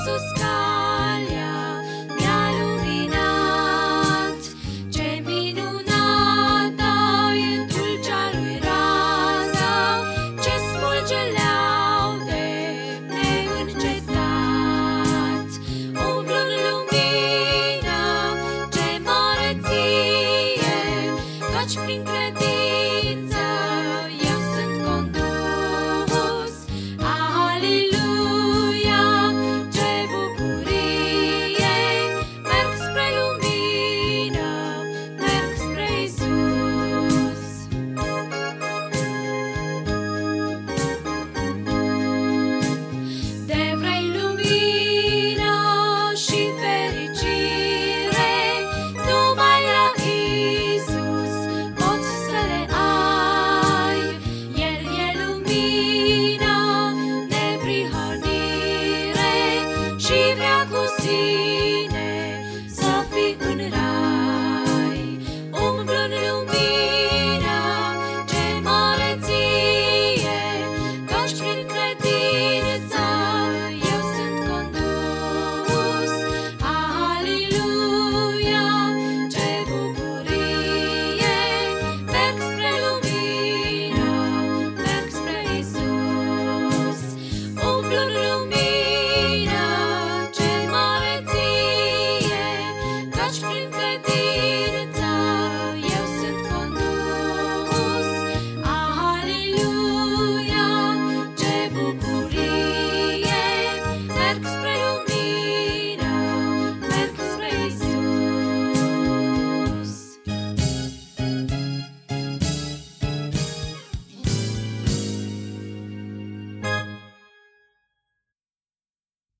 Jesus